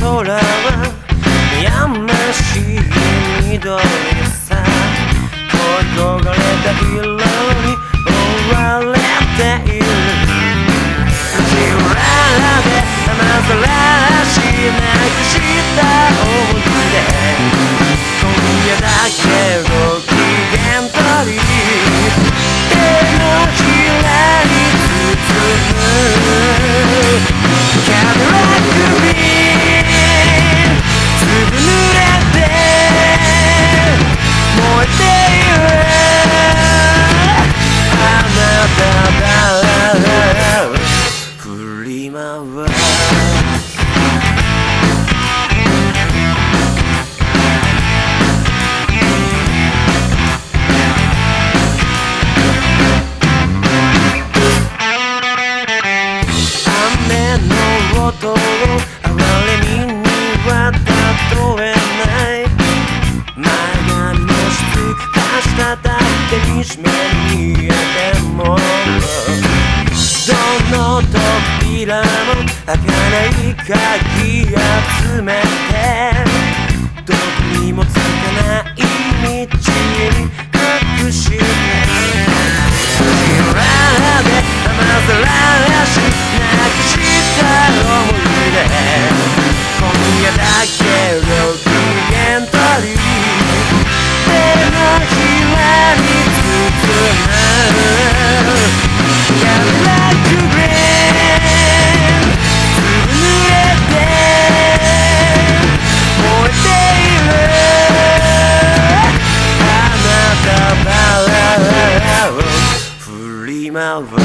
空はやましい緑さ恋焦がれた。色音を哀れみには例えない前髪の質化しただってにしめにえてもどの扉も開かない鍵集めてどこにもつかない道に隠「し alright.